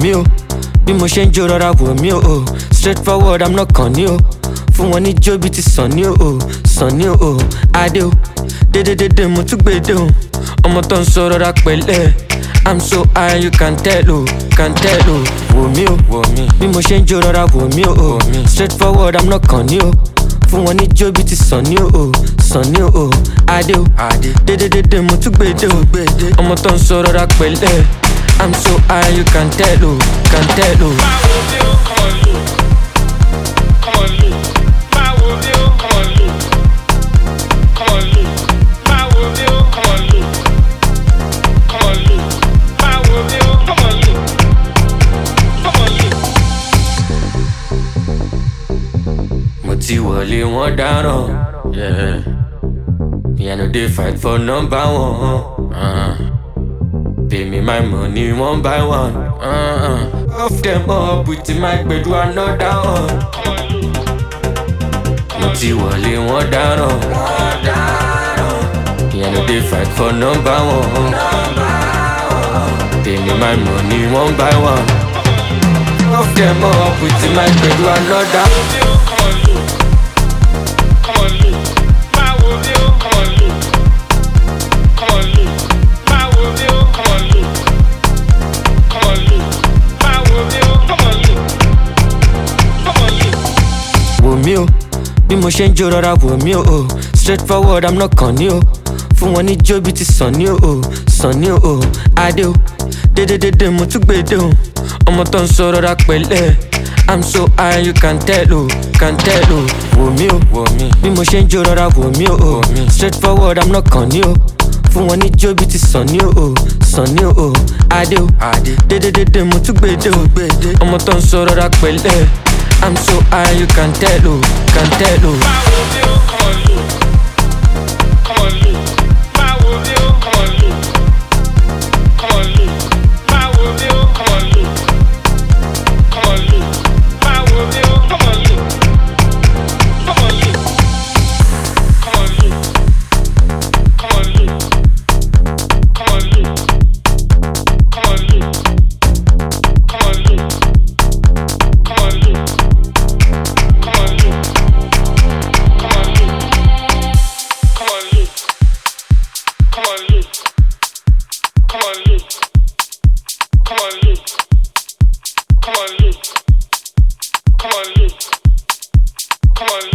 mí o. Bí mo ṣe ń jó rọra wò mí o straight forward i'm not kàn ní o. Fún wọn ní jó bí ti sàn ní o sàn ní o adé o. Dédédédé mo tún gbé dé o. Ọmọ tó ń sọ rọra pẹ̀lẹ́. I'm so high you can tell o. Can tell o. Wò mí o. Wò mí. Bí mo ṣe ń jó rọra wò mí o straight forward i'm not kàn ní o. Fún wọn ní jó bí ti sàn ní o sàn ní o adé o. Dédédédé mo tún gbé dé o. Ọmọ tó ń sọ rọra pẹ̀lẹ́ i'm so high you can tell o can tell o. Máa wo come on look. Come on look. Máa wo come on look. Come on look. Máa wo come on look. Come on look. Máa wo come on look. Come on look. mo ti wọlé wọn dáràn yeah. me i no dey fight for number one uh. Pay me my money one by one Uh-uh. off dem up with my gbedu another one. mo ti wọlé wọn me i no dey fight for number one pay me my money one by one. off dem up with my gbedu another. Bí ó come on mí o. Bí mo ṣe ń jó rọra wò mí o straight forward i'm not kàn ní o. Fún wọn ní jó bí ti sàn ní o. Sàn ní o. Adé o. Dédédédé mo tún gbé dé o. Ọmọ tó ń sọ rọra pẹ̀lẹ́. I'm so high you can tell o can tell o. Wò mí o. Wò mí. Bí mo ṣe ń jó rọra wò mí o straight forward i'm not kàn ní o. Fún wọn ní jó bí ti sàn ní o. Sàn ní o. Adé o. Dédédédé mo tún gbé dé o. Ọmọ tó ń sọ rọra pẹ̀lẹ́ i'm so high you can't tell o can't tell o. Come on, Luke. Come on, Luke. Come on, Luke.